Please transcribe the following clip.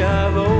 humillado.